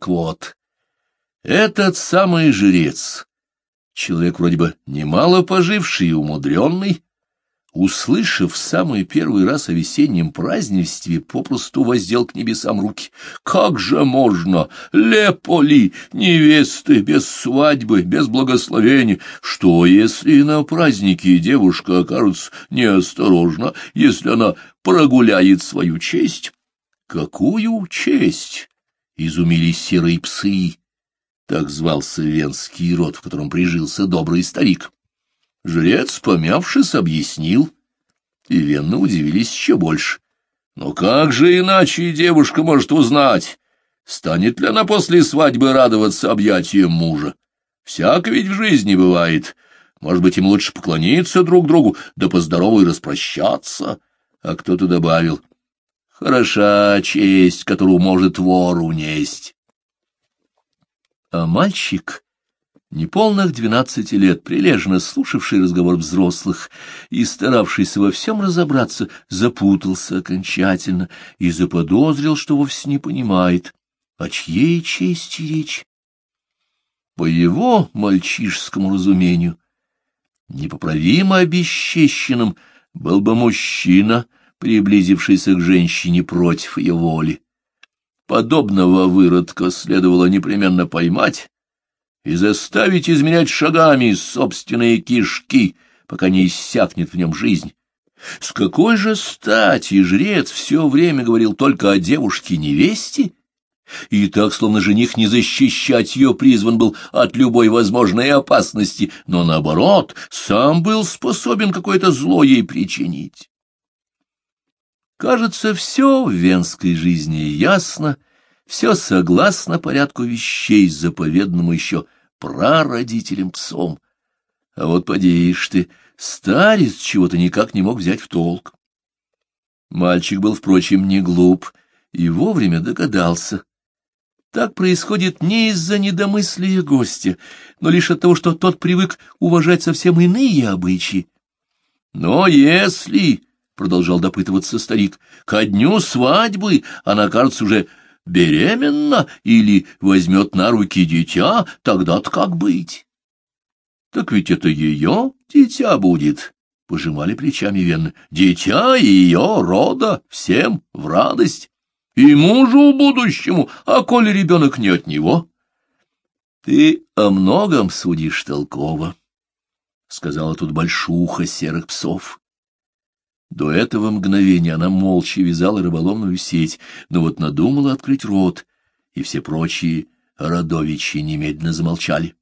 Так вот, этот самый жрец, человек вроде бы немало поживший и умудренный, услышав в самый первый раз о весеннем празднестве, попросту воздел к небесам руки. Как же можно, леполи, невесты, без свадьбы, без благословения? Что, если на празднике девушка окажется неосторожна, если она прогуляет свою честь? Какую честь? Изумились серые псы. Так звался венский род, в котором прижился добрый старик. Жрец, помявшись, объяснил, и венны удивились еще больше. Но как же иначе девушка может узнать, станет ли она после свадьбы радоваться объятиям мужа? Всяко ведь в жизни бывает. Может быть, им лучше поклониться друг другу, да поздорову и распрощаться. А кто-то добавил, хороша честь, которую может вор унесть. А мальчик неполных двенадцати лет, прилежно слушавший разговор взрослых и старавшийся во всем разобраться, запутался окончательно и заподозрил, что вовсе не понимает, о чьей чести речь. По его мальчишескому разумению, непоправимо обесчещенным был бы мужчина, приблизившийся к женщине против ее воли. Подобного выродка следовало непременно поймать, и заставить изменять шагами собственные кишки, пока не иссякнет в нем жизнь. С какой же стати жрец все время говорил только о девушке-невесте? И так, словно жених не защищать ее призван был от любой возможной опасности, но, наоборот, сам был способен какое-то зло ей причинить. Кажется, все в венской жизни ясно, — все согласно порядку вещей, заповедному еще прародителям псом. А вот подеешь ты, старец чего-то никак не мог взять в толк. Мальчик был, впрочем, не глуп и вовремя догадался. Так происходит не из-за недомыслия гостя, но лишь от того, что тот привык уважать совсем иные обычаи. Но если, — продолжал допытываться старик, — ко дню свадьбы она, кажется, уже беременна или возьмет на руки дитя, тогда-то как быть? — Так ведь это ее дитя будет, — пожимали плечами Венны. — Дитя ее рода, всем в радость. И мужу будущему, а коли ребенок не от него? — Ты о многом судишь толково, — сказала тут большуха серых псов. До этого мгновения она молча вязала рыболовную сеть, но вот надумала открыть рот, и все прочие родовичи немедленно замолчали.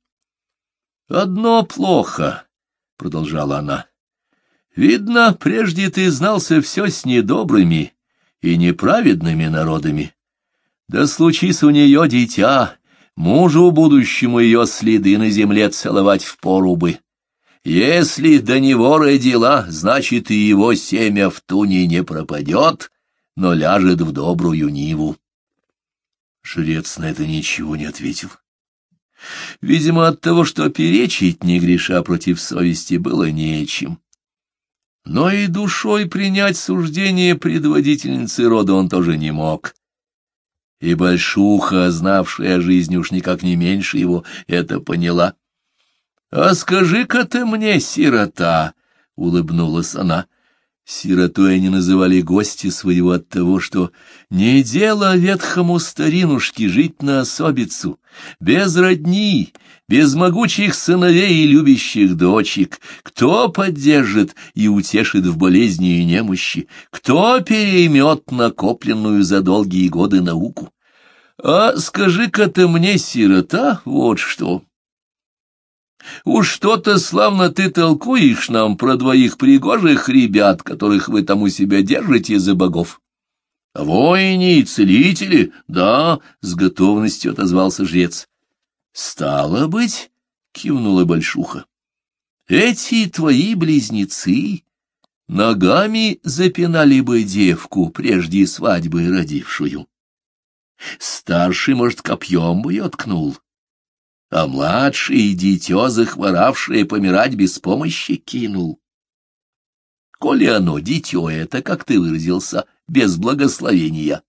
— Одно плохо, — продолжала она. — Видно, прежде ты знался все с недобрыми и неправедными народами. Да случись у нее дитя, мужу будущему ее следы на земле целовать в порубы. Если до него родила, значит, и его семя в туне не пропадет, но ляжет в добрую ниву. Жрец на это ничего не ответил. Видимо, от того, что перечить, не греша против совести, было нечем. Но и душой принять суждение предводительницы рода он тоже не мог. И большуха, знавшая жизнь уж никак не меньше его, это поняла. — А скажи-ка ты мне, сирота, — улыбнулась она. Сиротой они называли гости своего от того, что не дело ветхому старинушке жить на особицу, без родни, без могучих сыновей и любящих дочек. Кто поддержит и утешит в болезни и немощи? Кто переймет накопленную за долгие годы науку? А скажи-ка ты мне, сирота, вот что... Уж что-то славно ты толкуешь нам про двоих пригожих ребят, которых вы там у себя держите за богов. Воини и целители, да, — с готовностью отозвался жрец. Стало быть, — кивнула Большуха, — эти твои близнецы ногами запинали бы девку, прежде свадьбы родившую. Старший, может, копьем бы ее ткнул а младший дитё, захворавшее помирать без помощи, кинул. Коли оно, дитё это, как ты выразился, без благословения.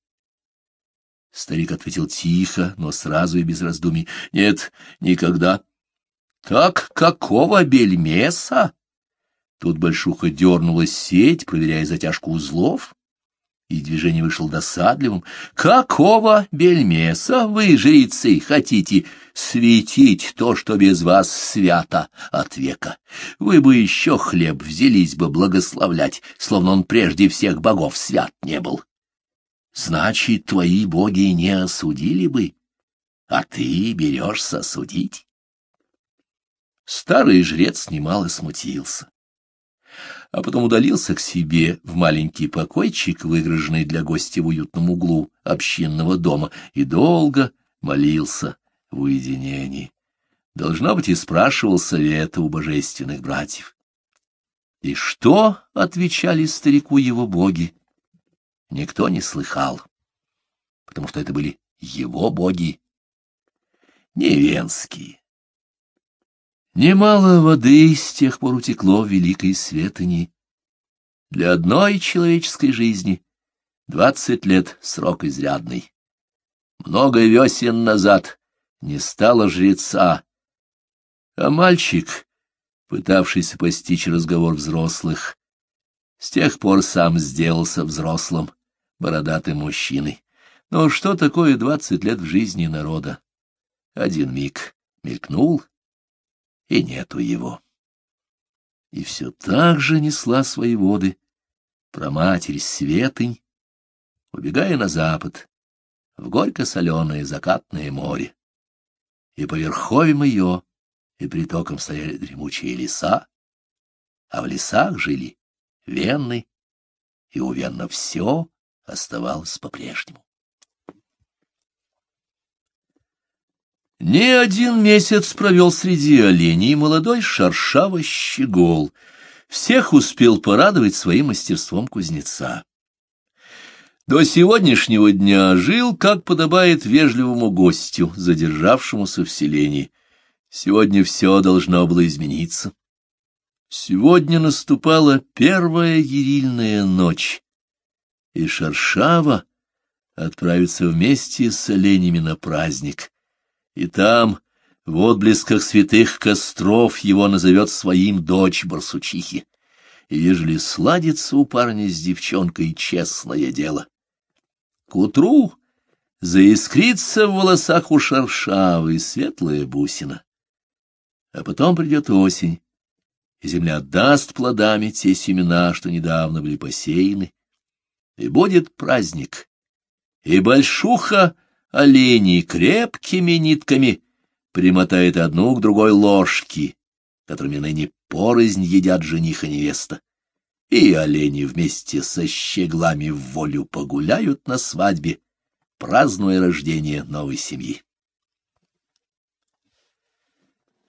Старик ответил тихо, но сразу и без раздумий. — Нет, никогда. — Так какого бельмеса? Тут Большуха дернула сеть, проверяя затяжку узлов, и движение вышло досадливым. «Какого бельмеса вы, жрецы, хотите светить то, что без вас свято от века? Вы бы еще хлеб взялись бы благословлять, словно он прежде всех богов свят не был. Значит, твои боги не осудили бы, а ты берешься судить?» Старый жрец немало смутился а потом удалился к себе в маленький покойчик, выгруженный для гостя в уютном углу общинного дома, и долго молился в уединении. Должно быть, и спрашивал совета у божественных братьев. И что отвечали старику его боги? Никто не слыхал, потому что это были его боги, не венские. Немало воды с тех пор утекло в великой светони. Для одной человеческой жизни двадцать лет — срок изрядный. Много весен назад не стало жреца, а мальчик, пытавшийся постичь разговор взрослых, с тех пор сам сделался взрослым, бородатым мужчиной. Но что такое двадцать лет в жизни народа? Один миг мелькнул — и нету его. И все так же несла свои воды про матерь Светынь, убегая на запад, в горько-соленое закатное море. И по верховьям ее и притокам стояли дремучие леса, а в лесах жили венны, и у венна все оставалось по-прежнему. Не один месяц провел среди оленей молодой шаршавый щегол. Всех успел порадовать своим мастерством кузнеца. До сегодняшнего дня жил, как подобает вежливому гостю, задержавшемуся в селении. Сегодня все должно было измениться. Сегодня наступала первая ерильная ночь, и Шаршава отправится вместе с оленями на праздник — и там, в отблесках святых костров, его назовет своим дочь Барсучихи. И ежели сладится у парня с девчонкой честное дело. К утру заискрится в волосах у шершавы светлая бусина. А потом придет осень, и земля отдаст плодами те семена, что недавно были посеяны, и будет праздник, и большуха — оленей крепкими нитками примотает одну к другой ложки, которыми ныне порознь едят жених и невеста. И олени вместе со щеглами в волю погуляют на свадьбе, празднуя рождение новой семьи.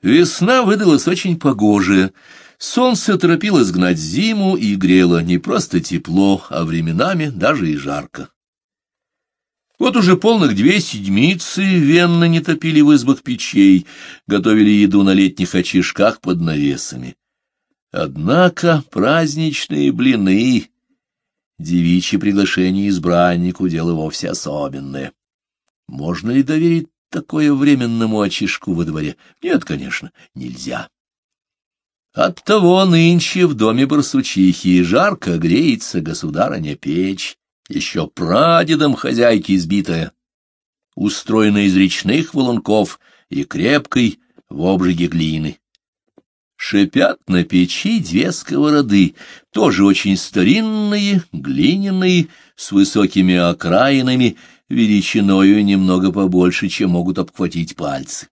Весна выдалась очень погожая. Солнце торопилось гнать зиму и грело не просто тепло, а временами даже и жарко. Вот уже полных две седмицы венно не топили в избах печей, готовили еду на летних очишках под навесами. Однако праздничные блины, девичье приглашение избраннику — дело вовсе особенное. Можно ли доверить такое временному очишку во дворе? Нет, конечно, нельзя. Оттого нынче в доме барсучихи жарко греется государыня печь, еще прадедом хозяйки избитая, устроенная из речных валунков и крепкой в обжиге глины. Шипят на печи две сковороды, тоже очень старинные, глиняные, с высокими окраинами, величиною немного побольше, чем могут обхватить пальцы.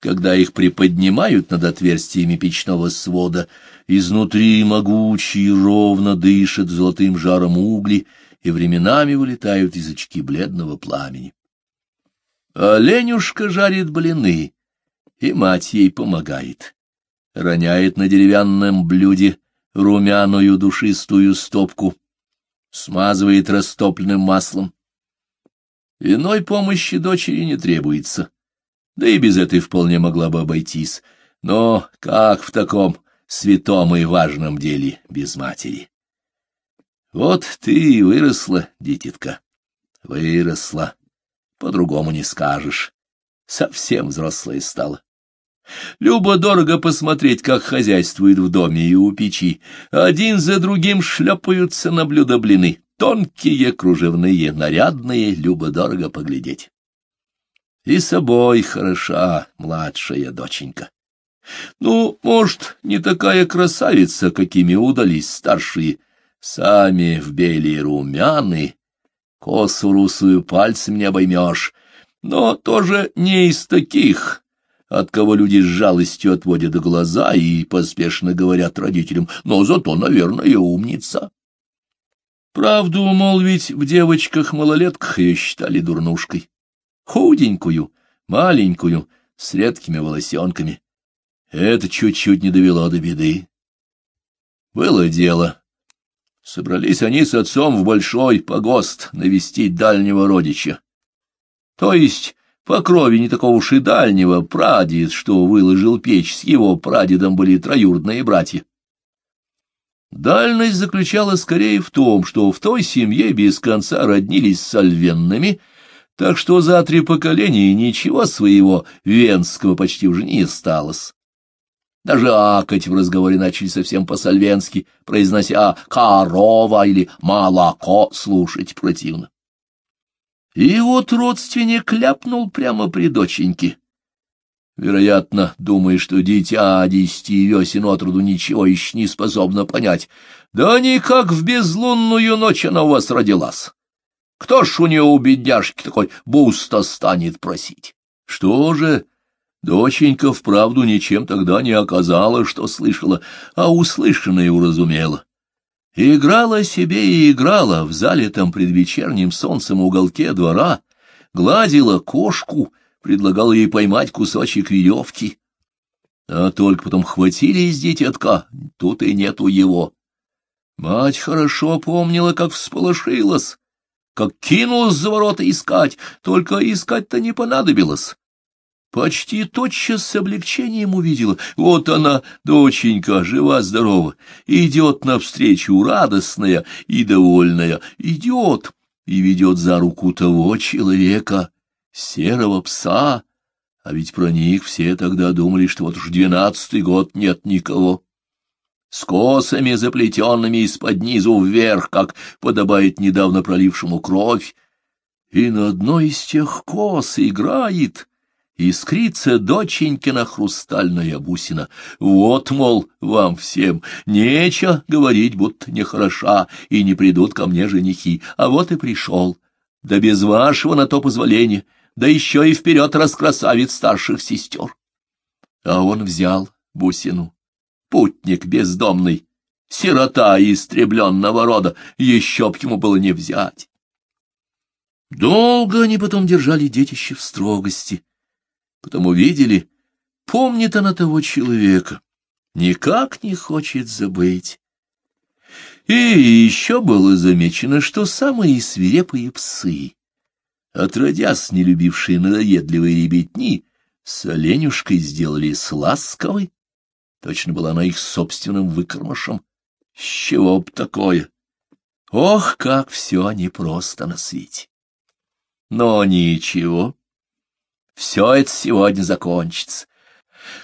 Когда их приподнимают над отверстиями печного свода, изнутри могучий ровно дышат золотым жаром угли, и временами вылетают язычки бледного пламени. А Ленюшка жарит блины, и мать ей помогает. Роняет на деревянном блюде румяную душистую стопку, смазывает растопленным маслом. Иной помощи дочери не требуется да и без этой вполне могла бы обойтись. Но как в таком святом и важном деле без матери? Вот ты и выросла, дитятка, Выросла, по-другому не скажешь. Совсем взрослая стала. Любо-дорого посмотреть, как хозяйствует в доме и у печи. Один за другим шлепаются на блюдо блины. Тонкие, кружевные, нарядные, любо-дорого поглядеть. И собой хороша младшая доченька. Ну, может, не такая красавица, какими удались старшие. Сами в белые румяны, косу русую пальцем не обоймешь, но тоже не из таких, от кого люди с жалостью отводят глаза и поспешно говорят родителям, но зато, наверное, умница. Правду умолвить, в девочках-малолетках ее считали дурнушкой. Худенькую, маленькую, с редкими волосенками. Это чуть-чуть не довело до беды. Было дело. Собрались они с отцом в большой погост навестить дальнего родича. То есть по крови не такого уж и дальнего прадед, что выложил печь, с его прадедом были троюродные братья. Дальность заключалась скорее в том, что в той семье без конца роднились с альвенными, так что за три поколения ничего своего венского почти уже не осталось. Даже акать в разговоре начали совсем по-сальвенски, произнося «корова» или «молоко» слушать противно. И вот родственник ляпнул прямо при доченьке. Вероятно, думая, что дитя десяти весен от роду ничего еще не способно понять. Да никак в безлунную ночь она у вас родилась. Кто ж у нее у бедняжки такой буста станет просить? Что же, доченька вправду ничем тогда не оказала, что слышала, а услышанное уразумела. Играла себе и играла в залитом предвечерним солнцем уголке двора, гладила кошку, предлагала ей поймать кусочек веревки. А только потом хватили из дитятка, тут и нету его. Мать хорошо помнила, как всполошилась, как кинулась за ворота искать, только искать-то не понадобилось. Почти тотчас с облегчением увидела. Вот она, доченька, жива-здорова, идет навстречу, радостная и довольная, идет и ведет за руку того человека, серого пса. А ведь про них все тогда думали, что вот уж двенадцатый год нет никого. С косами, заплетенными из-под низу вверх, как подобает недавно пролившему кровь, и на одной из тех кос играет искрится доченькина хрустальная бусина. Вот, мол, вам всем нечего говорить, будто нехороша, и не придут ко мне женихи, а вот и пришел. Да без вашего на то позволения, да еще и вперед раскрасавит старших сестер. А он взял бусину. Путник бездомный, сирота истребленного рода, еще б ему было не взять. Долго они потом держали детище в строгости, потому видели, помнит она того человека, никак не хочет забыть. И еще было замечено, что самые свирепые псы, отродясь не любившие надоедливые ребятни, с оленюшкой сделались ласковой, точно была она их собственным выкормышем. С чего б такое? Ох, как все непросто на свете! Но ничего, все это сегодня закончится.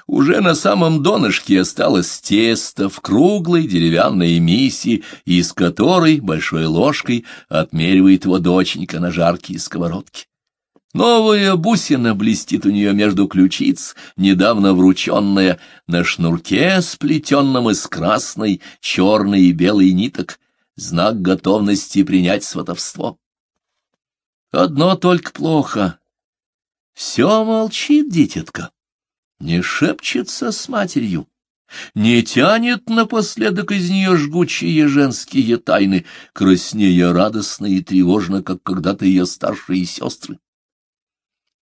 Уже на самом донышке осталось тесто в круглой деревянной миссии, из которой большой ложкой отмеривает его доченька на жаркие сковородки. Новая бусина блестит у нее между ключиц, недавно врученная, на шнурке, сплетенном из красной, черной и белой ниток, знак готовности принять сватовство. Одно только плохо все молчит, дитятка, не шепчется с матерью, не тянет напоследок из нее жгучие женские тайны, краснея радостно и тревожно, как когда-то ее старшие сестры.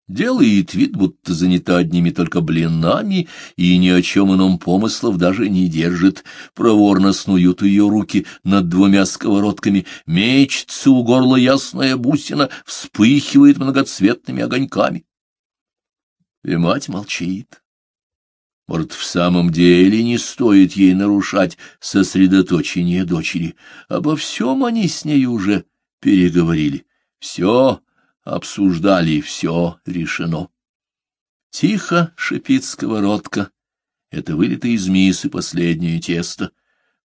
Делает вид, будто занята одними только блинами, и ни о чем ином помыслов даже не держит. Проворно снуют ее руки над двумя сковородками, мечется у горла ясная бусина, вспыхивает многоцветными огоньками и мать молчит. Может, в самом деле не стоит ей нарушать сосредоточение дочери. Обо всем они с ней уже переговорили. Все обсуждали, все решено. Тихо шипит сковородка. Это вылито из мисы последнее тесто.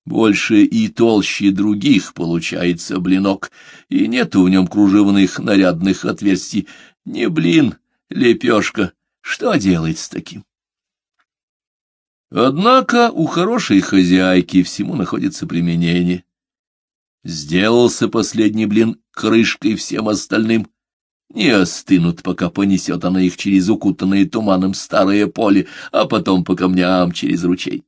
Больше и толще других получается блинок, и нету в нем кружевных нарядных отверстий. Не блин, лепешка. Что делать с таким? Однако у хорошей хозяйки всему находится применение. Сделался последний блин крышкой всем остальным. Не остынут, пока понесет она их через укутанное туманом старое поле, а потом по камням через ручей.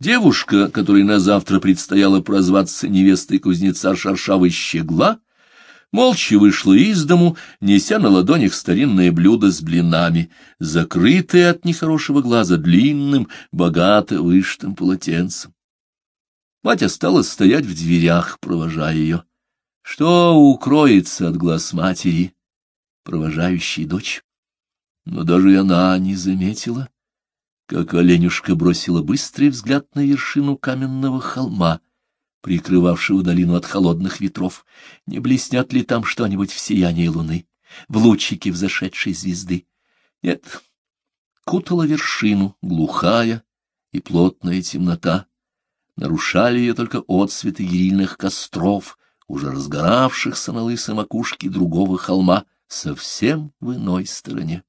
Девушка, которой на завтра предстояло прозваться невестой кузнеца Шаршавой Щегла, молча вышла из дому, неся на ладонях старинное блюдо с блинами, закрытое от нехорошего глаза длинным, богато вышитым полотенцем. Мать осталась стоять в дверях, провожая ее. Что укроется от глаз матери, провожающей дочь? Но даже она не заметила, как оленюшка бросила быстрый взгляд на вершину каменного холма, прикрывавшего долину от холодных ветров. Не блеснет ли там что-нибудь в сиянии луны, в лучике взошедшей звезды? Нет, кутала вершину глухая и плотная темнота. Нарушали ее только отсветы гирильных костров, уже разгоравшихся на лысой макушке другого холма, совсем в иной стороне.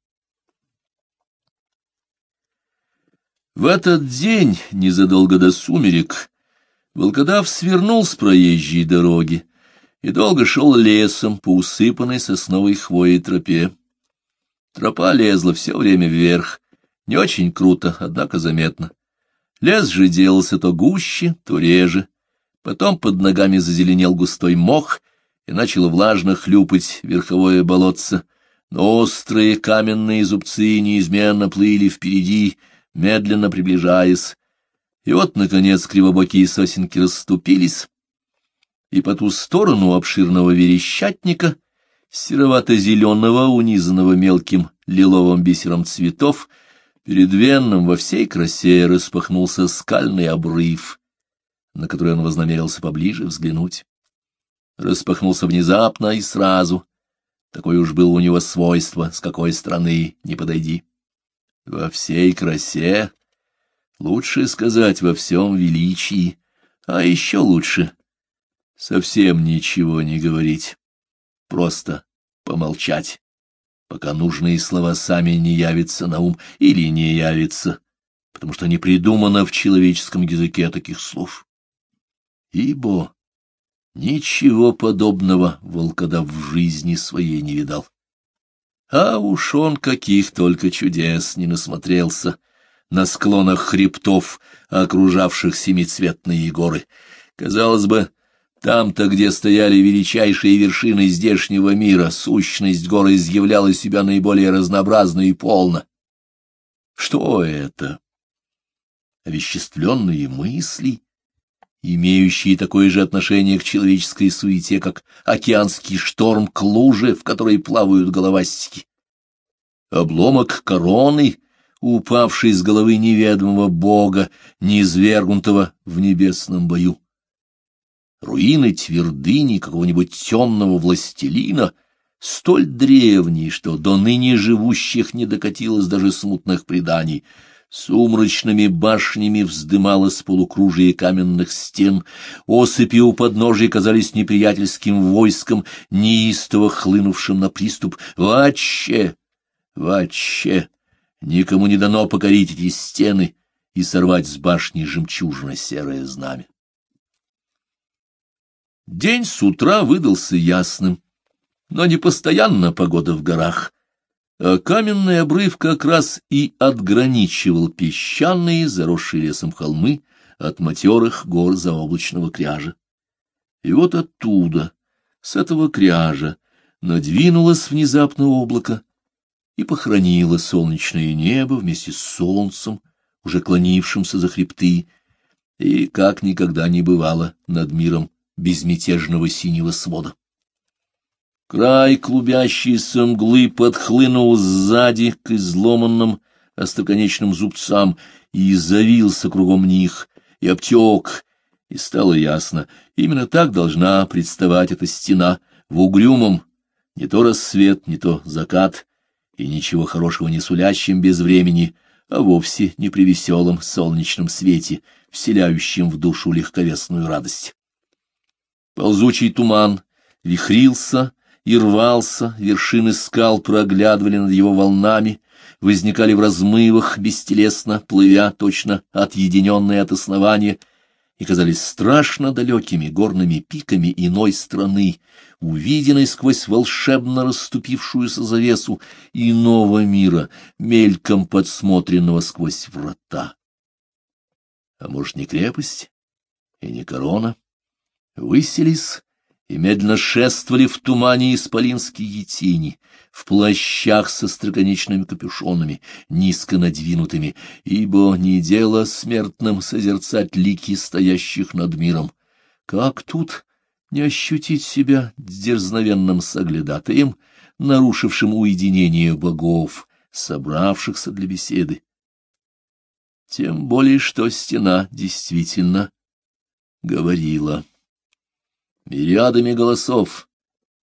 В этот день, незадолго до сумерек, волкодав свернул с проезжей дороги и долго шел лесом по усыпанной сосновой хвоей тропе. Тропа лезла все время вверх, не очень круто, однако заметно. Лес же делался то гуще, то реже. Потом под ногами зазеленел густой мох, и начало влажно хлюпать верховое болотце. Но острые каменные зубцы неизменно плыли впереди, медленно приближаясь. И вот, наконец, кривобокие сосенки расступились, и по ту сторону обширного верещатника, серовато-зеленого, унизанного мелким лиловым бисером цветов, Перед Венном во всей красе распахнулся скальный обрыв, на который он вознамерился поближе взглянуть. Распахнулся внезапно и сразу. Такое уж было у него свойство, с какой стороны не подойди. Во всей красе, лучше сказать, во всем величии, а еще лучше совсем ничего не говорить, просто помолчать пока нужные слова сами не явятся на ум или не явятся, потому что не придумано в человеческом языке таких слов. Ибо ничего подобного волкодав в жизни своей не видал. А уж он каких только чудес не насмотрелся на склонах хребтов, окружавших семицветные горы. Казалось бы, там-то, где стояли величайшие вершины здешнего мира, сущность горы изъявляла себя наиболее разнообразно и полно. Что это? Овеществленные мысли, имеющие такое же отношение к человеческой суете, как океанский шторм к луже, в которой плавают головастики. Обломок короны, упавший с головы неведомого бога, низвергнутого в небесном бою. Руины твердыни какого-нибудь темного властелина, столь древние, что до ныне живущих не докатилось даже смутных преданий, сумрачными башнями вздымалось полукружие каменных стен, осыпи у подножия казались неприятельским войском, неистово хлынувшим на приступ. Вообще, вообще, никому не дано покорить эти стены и сорвать с башни жемчужно-серое знамя. День с утра выдался ясным, но не постоянно погода в горах, а каменный обрыв как раз и отграничивал песчаные, заросшие лесом холмы от матерых гор заоблачного кряжа. И вот оттуда, с этого кряжа, надвинулось внезапно облако и похоронило солнечное небо вместе с солнцем, уже клонившимся за хребты, и, как никогда не бывало, над миром безмятежного синего свода. Край клубящейся мглы подхлынул сзади к изломанным остроконечным зубцам и завился кругом них, и обтек, И стало ясно, именно так должна представать эта стена в угрюмом, не то рассвет, не то закат, и ничего хорошего не сулящим без времени, а вовсе не при веселом солнечном свете, вселяющем в душу легковесную радость. Ползучий туман вихрился и рвался, вершины скал проглядывали над его волнами, возникали в размывах, бестелесно плывя, точно отъединенные от основания, и казались страшно далекими горными пиками иной страны, увиденной сквозь волшебно расступившуюся завесу иного мира, мельком подсмотренного сквозь врата. А может, не крепость и не корона? Выселись и медленно шествовали в тумане исполинские тени, в плащах со строконечными капюшонами, низко надвинутыми, ибо не дело смертным созерцать лики стоящих над миром. Как тут не ощутить себя дерзновенным соглядатаем, нарушившим уединение богов, собравшихся для беседы? Тем более, что стена действительно говорила. Мириадами голосов,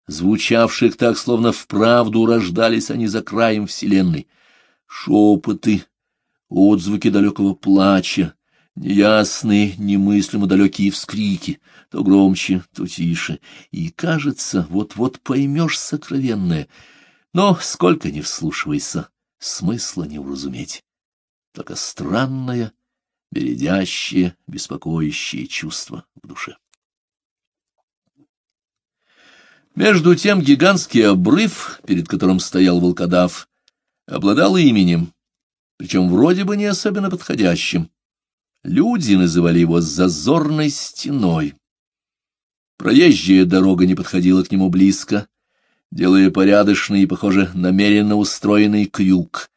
звучавших так, словно вправду рождались они за краем вселенной, шепоты, отзвуки далекого плача, неясные, немыслимо далекие вскрики, то громче, то тише, и, кажется, вот-вот поймешь сокровенное, но сколько ни вслушивайся, смысла не уразуметь, только странное, бередящее, беспокоящее чувство в душе. Между тем гигантский обрыв, перед которым стоял волкодав, обладал именем, причем вроде бы не особенно подходящим. Люди называли его «зазорной стеной». Проезжая дорога не подходила к нему близко, делая порядочный и, похоже, намеренно устроенный крюк.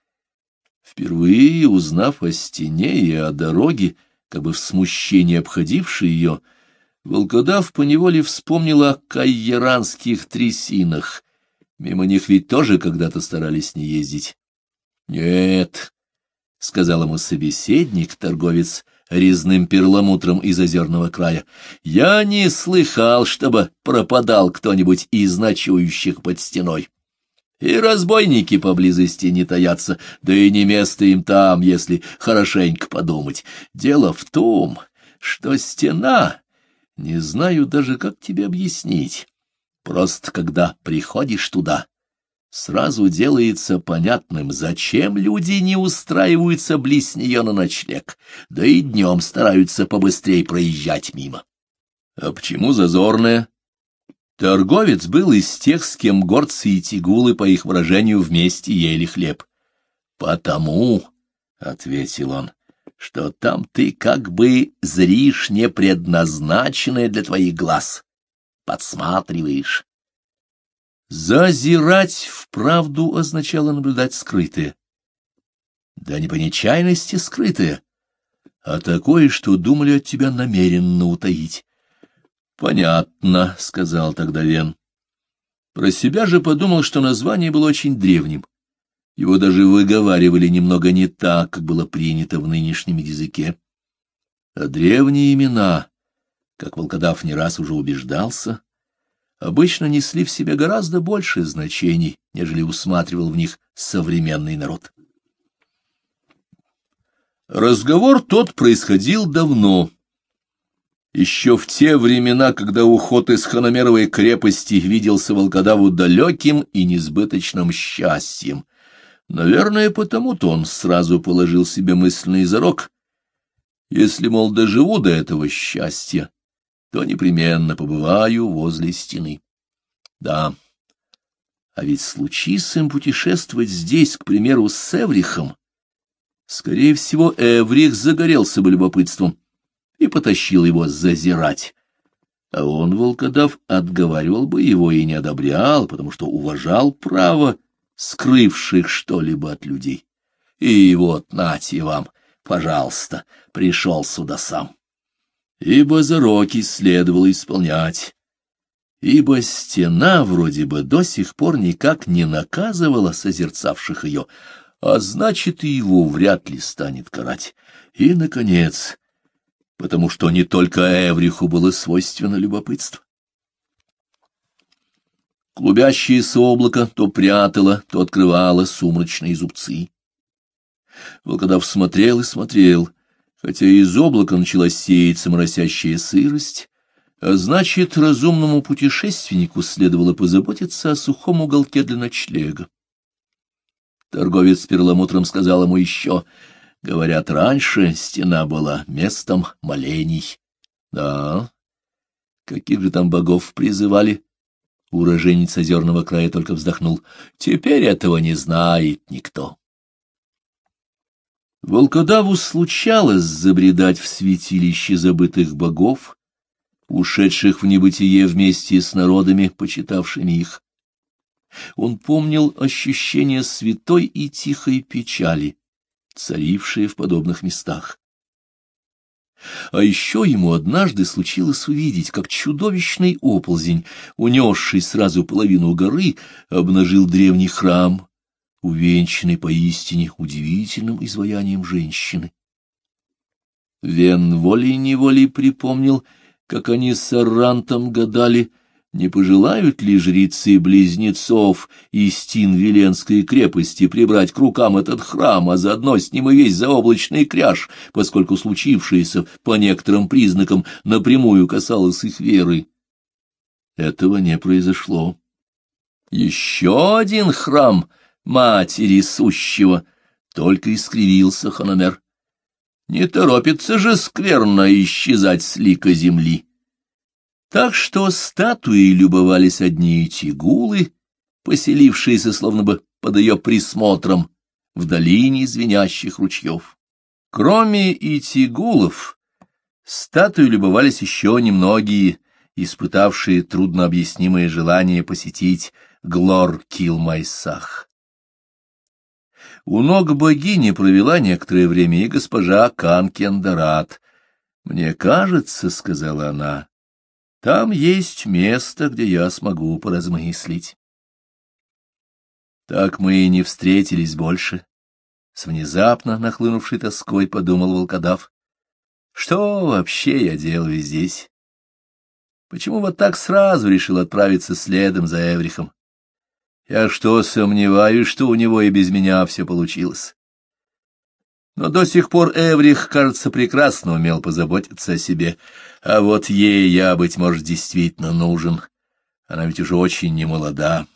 Впервые узнав о стене и о дороге, как бы в смущении обходившей ее, — Волкодав поневоле вспомнил о кайеранских трясинах. Мимо них ведь тоже когда-то старались не ездить. — Нет, — сказал ему собеседник, торговец резным перламутром из озерного края, — я не слыхал, чтобы пропадал кто-нибудь из ночующих под стеной. И разбойники поблизости не таятся, да и не место им там, если хорошенько подумать. Дело в том, что стена не знаю даже, как тебе объяснить. Просто когда приходишь туда, сразу делается понятным, зачем люди не устраиваются близ нее на ночлег, да и днем стараются побыстрее проезжать мимо. А почему зазорная? Торговец был из тех, с кем горцы и тигулы, по их выражению, вместе ели хлеб. — Потому, — ответил он, что там ты как бы зришь непредназначенное для твоих глаз, подсматриваешь. Зазирать вправду означало наблюдать скрытое. Да не по нечаянности скрытое, а такое, что думали от тебя намеренно утаить. — Понятно, — сказал тогда Вен. Про себя же подумал, что название было очень древним. Его даже выговаривали немного не так, как было принято в нынешнем языке. А древние имена, как волкодав не раз уже убеждался, обычно несли в себе гораздо больше значений, нежели усматривал в них современный народ. Разговор тот происходил давно. Еще в те времена, когда уход из Ханамеровой крепости виделся волкодаву далеким и несбыточным счастьем, Наверное, потому-то он сразу положил себе мысленный зарок. Если, мол, доживу до этого счастья, то непременно побываю возле стены. Да, а ведь случись им путешествовать здесь, к примеру, с Эврихом, скорее всего, Эврих загорелся бы любопытством и потащил его зазирать. А он, волкодав, отговаривал бы его и не одобрял, потому что уважал право скрывших что-либо от людей. И вот, нате вам, пожалуйста, пришел сюда сам. Ибо зароки следовало исполнять. Ибо стена вроде бы до сих пор никак не наказывала созерцавших ее, а значит, и его вряд ли станет карать. И, наконец, потому что не только Эвриху было свойственно любопытство. Клубящееся облако то прятало, то открывало сумрачные зубцы. Волкодав смотрел и смотрел, хотя из облака начала сеяться моросящая сырость, а значит, разумному путешественнику следовало позаботиться о сухом уголке для ночлега. Торговец перламутром сказал ему еще, говорят, раньше стена была местом молений. Да, каких же там богов призывали? Уроженец озерного края только вздохнул. Теперь этого не знает никто. Волкодаву случалось забредать в святилище забытых богов, ушедших в небытие вместе с народами, почитавшими их. Он помнил ощущение святой и тихой печали, царившие в подобных местах. А еще ему однажды случилось увидеть, как чудовищный оползень, унесший сразу половину горы, обнажил древний храм, увенчанный поистине удивительным изваянием женщины. Вен волей-неволей припомнил, как они с Аррантом гадали, не пожелают ли жрецы близнецов из Тин-Веленской крепости прибрать к рукам этот храм, а заодно с ним и весь заоблачный кряж, поскольку случившееся по некоторым признакам напрямую касалось их веры? Этого не произошло. Еще один храм матери сущего, только искривился Ханомер. Не торопится же скверно исчезать с лика земли. Так что статуи любовались одни тигулы, поселившиеся словно бы под ее присмотром в долине звенящих ручьев. Кроме итигулов, статуи любовались еще немногие, испытавшие труднообъяснимое желание посетить Глор-Килмайсах. У ног богини провела некоторое время и госпожа Канкендарат. «Мне кажется, — сказала она, там есть место, где я смогу поразмыслить. Так мы и не встретились больше. С внезапно нахлынувшей тоской подумал волкодав. Что вообще я делаю здесь? Почему вот так сразу решил отправиться следом за Эврихом? Я что, сомневаюсь, что у него и без меня все получилось. Но до сих пор Эврих, кажется, прекрасно умел позаботиться о себе, а вот ей я, быть может, действительно нужен. Она ведь уже очень немолода.